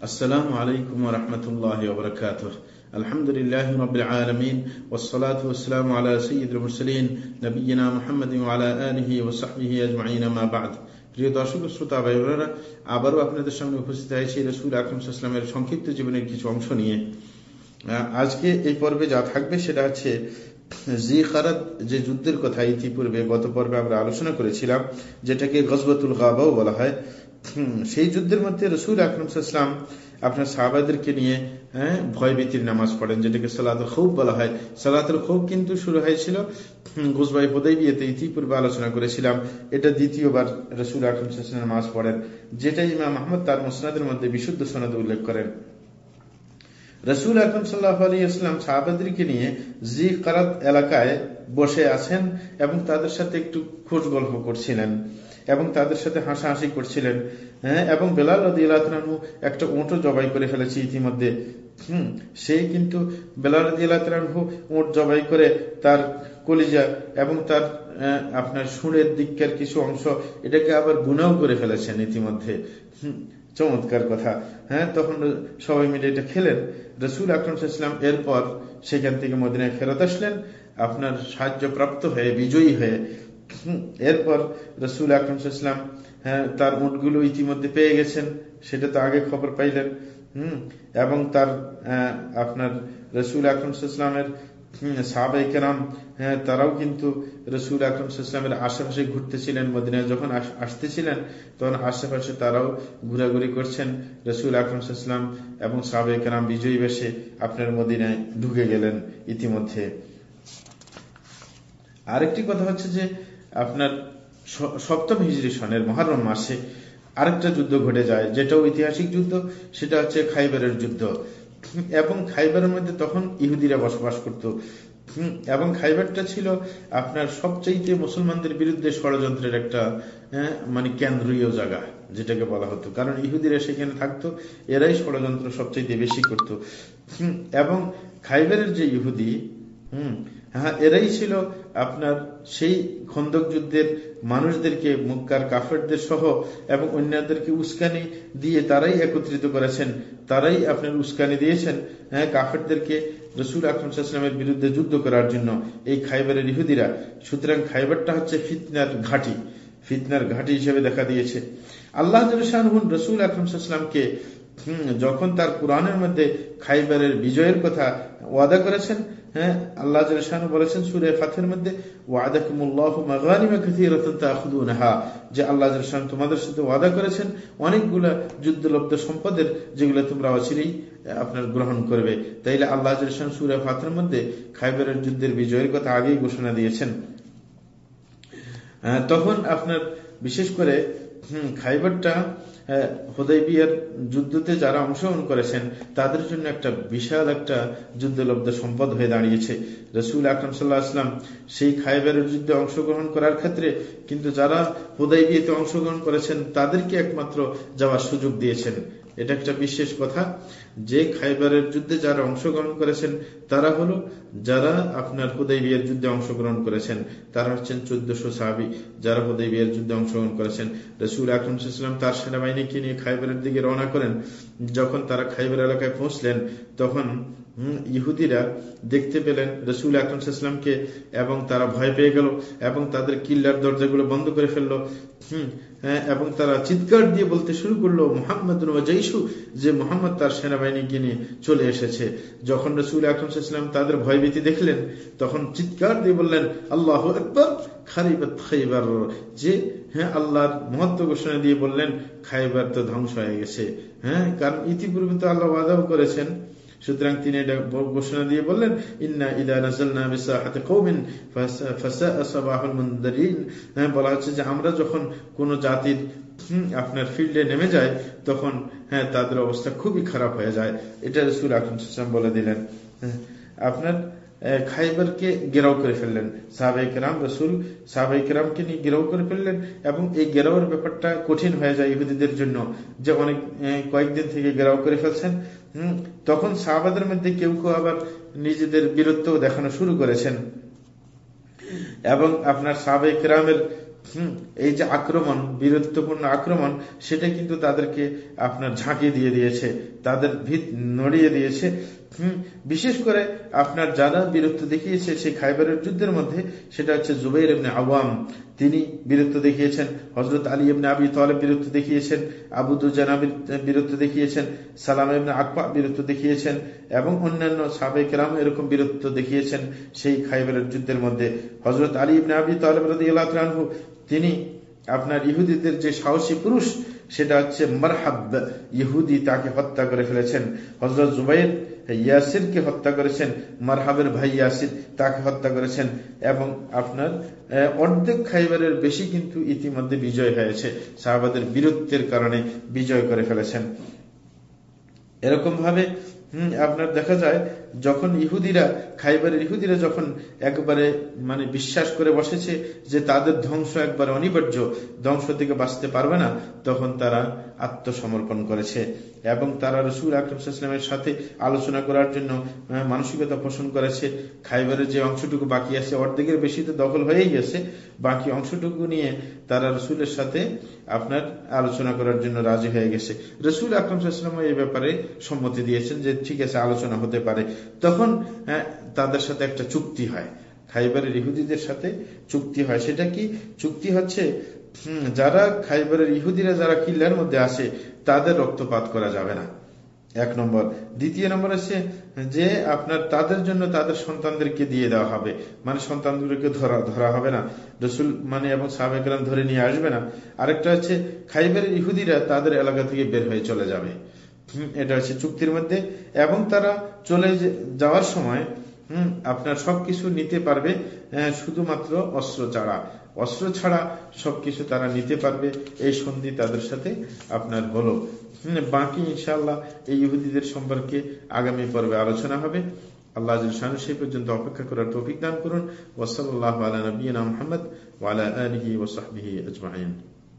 السلام عليكم ورحمة الله وبركاته الحمد لله رب العالمين والصلاة والسلام على سيد المرسلين نبينا محمد وعلى آله وصحبه أجمعين ما بعد প্রিয় দর্শক শ্রোতা ভাই বোনেরা আবারও আপনাদের সামনে উপস্থিত হয়েছে রসুল আকরম ইসলামের সংক্ষিপ্ত জীবনের কিছু অংশ নিয়ে আজকে এই পর্বে যা থাকবে সেটা হচ্ছে জি খারাত যে যুদ্ধের কথা ইতিপূর্বে গত পর্বে আমরা আলোচনা করেছিলাম যেটাকে গজবতুল গাবাও বলা হয় সেই যুদ্ধের মধ্যে রসুল আকরম ইসলাম আপনার সাহাবাদেরকে নিয়ে হ্যাঁ ভয়ভীতির নামাজ পড়েন, যেটাকে সালাদ খুব বলা হয়। সালাতুল খুব কিন্তু শুরু হয়েছিল গুজবাই হোদাই বিয়েতে ইতিপূর্বে আলোচনা করেছিলাম। এটা দ্বিতীয়বার রসুল আকরম নামাজ পড়েন যেটা ইমাম আহমদ তার মুসনাদের মধ্যে বিশুদ্ধ সনদ উল্লেখ করেন। রসুল আকরম সাল্লাহ আলী ইসলাম সাহাবাদকে নিয়ে জি কারাত এলাকায় বসে আছেন এবং তাদের সাথে একটু খোঁজ গল্প করছিলেন। এবং তাদের সাথে হাসাহাসি করছিলেন। হ্যাঁ এবং বেলাল রদিয়ালু একটা উঁটো জবাই করে ফেলেছে ইতিমধ্যে। হম, সেই কিন্তু বেলাল রদিয়ালু উঁট জবাই করে তার কলিজা এবং তার আপনার সুরের দিককার কিছু অংশ এটাকে আবার গুনাও করে ফেলেছেন ইতিমধ্যে। চমৎকার কথা। হ্যাঁ তখন সবাই মিলে এটা খেলেন। রসুল আকরম ইসলাম এরপর সেখান থেকে মদিনায় ফেরত আসলেন। আপনার সাহায্য প্রাপ্ত হয়ে, বিজয়ী হয়ে এরপর রসুল আকরম ইসলাম হ্যাঁ তার উঠগুলো ইতিমধ্যে পেয়ে গেছেন, সেটা তো আগে খবর পাইলেন, হম, এবং তার আপনার রসুল আকরম ইসলামের সাহাবাই হ্যাঁ তারাও কিন্তু রসুল আকরম আশেপাশে ঘুরতেছিলেন, মদিনায় যখন আসতেছিলেন, তখন আশেপাশে তারাও ঘোরাঘুরি করছেন রসুল আকরম ইসলাম এবং সাহাবাই কেরাম বিজয়ী বেশে আপনার মদিনায় ঢুকে গেলেন ইতিমধ্যে। আরেকটি কথা হচ্ছে যে আপনার সপ্তম হিজড়ি সনের মহারম মাসে আরেকটা যুদ্ধ ঘটে যায় যেটা ঐতিহাসিক যুদ্ধ, সেটা হচ্ছে খাইবারের যুদ্ধ। এবং খাইবারের মধ্যে তখন ইহুদিরা বসবাস করত। এবং খাইবারটা ছিল আপনার সবচাইতে মুসলমানদের বিরুদ্ধে ষড়যন্ত্রের একটা মানে কেন্দ্রীয় জায়গা, যেটাকে বলা হতো। কারণ ইহুদিরা সেখানে থাকতো, এরাই ষড়যন্ত্র সবচাইতে বেশি করত। এবং খাইবারের যে ইহুদি, হম হ্যাঁ এরাই ছিল আপনার সেই খন্দক যুদ্ধের মানুষদেরকে, মুক্কার কাফেরদের সহ এবং অন্যদেরকে উস্কানি দিয়ে তারাই একত্রিত করেছেন। তারাই আপনার উস্কানি দিয়েছেন হ্যাঁ কাফেরদেরকে রসুল আকরমসাল্লামের বিরুদ্ধে যুদ্ধ করার জন্য। এই খাইবারের ইহুদিরা, সুতরাং খাইবারটা হচ্ছে ফিতনার ঘাটি ফিতনার ঘাটি হিসেবে দেখা দিয়েছে। আল্লাহ রসুল আকরমসাল্লামকে যখন তার কোরআনের মধ্যে খাইবারের বিজয়ের কথা ওয়াদা করেছেন হ্যাঁ আল্লাহ বলেছেন সম্পদের যেগুলো তোমরা অচিরেই আপনার গ্রহণ করবে। তাইলে আল্লাহ সুরে ফাতের মধ্যে খাইবারের যুদ্ধের বিজয়ের কথা আগেই ঘোষণা দিয়েছেন। তখন আপনার বিশেষ করে, হম, খাইবারটা হোদাইবিয়ার যুদ্ধতে যারা অংশগ্রহণ করেছেন, তাদের জন্য একটা বিশাল একটা যুদ্ধলব্ধ সম্পদ হয়ে দাঁড়িয়েছে। রসুল আকরম সাল্লাহ আসলাম সেই খাইবারের যুদ্ধে অংশগ্রহণ করার ক্ষেত্রে কিন্তু যারা হোদাইবিয়াতে অংশগ্রহণ করেছেন, তাদেরকে একমাত্র যাওয়ার সুযোগ দিয়েছেন। এটা একটা বিশেষ কথা। যে খাইবারের যুদ্ধে যারা অংশগ্রহণ করেছেন, তারা হলো যারা আপনার হুদয় বিয়ের যুদ্ধে অংশগ্রহণ করেছেন, তারা হচ্ছেন চোদ্দশো সাহাবি যারা হুদয় বিয়ের যুদ্ধে অংশগ্রহণ করেছেন। রসুল আকরমসাল্লাম তার সেনাবাহিনীকে নিয়ে খাইবারের দিকে রওনা করেন। যখন তারা খাইবার এলাকায় পৌঁছলেন, তখন ইহুদিরা দেখতে পেলেন রসুল আকরমসাল্লামকে এবং তারা ভয় পেয়ে গেল এবং তাদের কিল্লার দরজাগুলো বন্ধ করে ফেলল। হম এবং তারা চিৎকার দিয়ে বলতে শুরু করল মোহাম্মদ জৈসু যে মোহাম্মদ তার সেনাবাহিনীকে নিয়ে চলে এসেছে। যখন রসুল আকরমসাল্লাম তাদের ভয়ভীতি দেখলেন, তখন চিৎকার দিয়ে বললেন, আল্লাহ একবার খারিবাত যে হ্যাঁ আল্লাহর মহত্ব ঘোষণা দিয়ে বললেন, খাইবার তো ধ্বংস হয়ে গেছে। হ্যাঁ কারণ ইতিপূর্বে তো আল্লাহ করেছেন। সুতরাং তিনি এটা ঘোষণা দিয়ে বললেন, ইন্না ইদা নাজালনা বিসাহাতে হ্যাঁ বলা হচ্ছে যে আমরা যখন কোন জাতির আপনার ফিল্ডে নেমে যায় তখন হ্যাঁ তাদের অবস্থা খুবই খারাপ হয়ে যায়। এটা রাসূল আকরাম বলে দিলেন। আপনার খাইবারকে গেরাও করে ফেললেন। সাহাবাই কেরাম, রসুল সাহাবাই কেরামকে নিয়ে গেরাও করে ফেললেন এবং এই গেরাওয়ের ব্যাপারটা কঠিন হয়ে যায় ইহুদিদের জন্য। যে অনেক কয়েকদিন থেকে গেরাও করে ফেলছেন হম, তখন সাহাবাদের মধ্যে কেউ কেউ আবার নিজেদের বীরত্ব দেখানো শুরু করেছেন। এবং আপনার সাবেক রামের এই যে আক্রমণ, বীরত্বপূর্ণ আক্রমণ, সেটা কিন্তু তাদেরকে আপনার ঝাঁকিয়ে দিয়ে দিয়েছে, তাদের ভিত নড়িয়ে দিয়েছে। বিশেষ করে আপনার যারা বীরত্ব দেখিয়েছে সেই খাইবারের যুদ্ধের মধ্যে, সেটা হচ্ছে জুবাইর এমনি আওয়াম। তিনি বীরত্ব দেখিয়েছেন হজরত আলী এমনি আবি তলেব বীরত্ব দেখিয়েছেন, আবু বীরত্ব দেখিয়েছেন, সালাম এমনি আকবা বীরত্ব দেখিয়েছেন, এবং অন্যান্য সাবেক রাম এরকম বীরত্ব দেখিয়েছেন সেই খাইবারের যুদ্ধের মধ্যে। হজরত আলী ইবনে আবি তলেব আল্লাহ তিনি আপনার ইহুদিদের যে সাহসী পুরুষ, সেটা হচ্ছে মারহাব, ইহুদি তাকে হত্যা করে ফেলেছেন। হজরত জুবাইর ইয়াসিরকে হত্যা করেছেন মারহাবের ভাই ইয়াসির তাকে হত্যা করেছেন এবং আপনার অর্ধেক খাইবারের বেশি কিন্তু ইতিমধ্যে বিজয় হয়েছে। সাহাবাদের বীরত্বের কারণে বিজয় করে ফেলেছেন। এরকম ভাবে আপনার দেখা যায় যখন ইহুদিরা, খাইবারের ইহুদিরা যখন একবারে মানে বিশ্বাস করে বসেছে যে তাদের ধ্বংস একবারে অনিবার্য, ধ্বংস থেকে বাঁচতে পারবে না, তখন তারা আত্মসমর্পণ করেছে। এবং তারা রসুল আকরমের সাথে আলোচনা করার জন্য মানসিকতা পোষণ করেছে। খাইবারের যে অংশটুকু বাকি আছে, অর্ধেকের বেশি তো দখল হয়েই গেছে। বাকি অংশটুকু নিয়ে তারা রসুলের সাথে আপনার আলোচনা করার জন্য রাজি হয়ে গেছে। রসুল আকরম এই ব্যাপারে সম্মতি দিয়েছেন যে, ঠিক আছে, আলোচনা হতে পারে। তখন তাদের সাথে একটা চুক্তি হয়। খাইবারের ইহুদিদের সাথে চুক্তি হয়। সেটা কি? চুক্তি হচ্ছে যারা খাইবারের ইহুদিরা, যারা কিল্লার মধ্যে আসে, তাদের রক্তপাত করা যাবে না। এক নম্বর। দ্বিতীয় নম্বর আছে যে, আপনার তাদের জন্য তাদের সন্তানদেরকে দিয়ে দেওয়া হবে। মানে সন্তানগুলোকে ধরা ধরা হবে না। রসুল মানে এবং সাবেকরাম ধরে নিয়ে আসবে না। আরেকটা হচ্ছে, খাইবারের ইহুদিরা তাদের এলাকা থেকে বের হয়ে চলে যাবে। এটা হচ্ছে চুক্তির মধ্যে, এবং তারা চলে যাওয়ার সময়, হম, আপনার সবকিছু নিতে পারবে শুধুমাত্র অস্ত্র ছাড়া। অস্ত্র ছাড়া সবকিছু তারা নিতে পারবে, এই সন্ধি তাদের সাথে আপনার হলো। বাকি ইনশাল্লাহ এই ইহুদিদের সম্পর্কে আগামী পর্বে আলোচনা হবে। আল্লাহ সেই পর্যন্ত অপেক্ষা করার তৌফিক দান করুন। ওসল আল্লাহ আলা নবীনা মোহাম্মদ ওয়ালা আলহি ওসাহবিহি আজমাইন।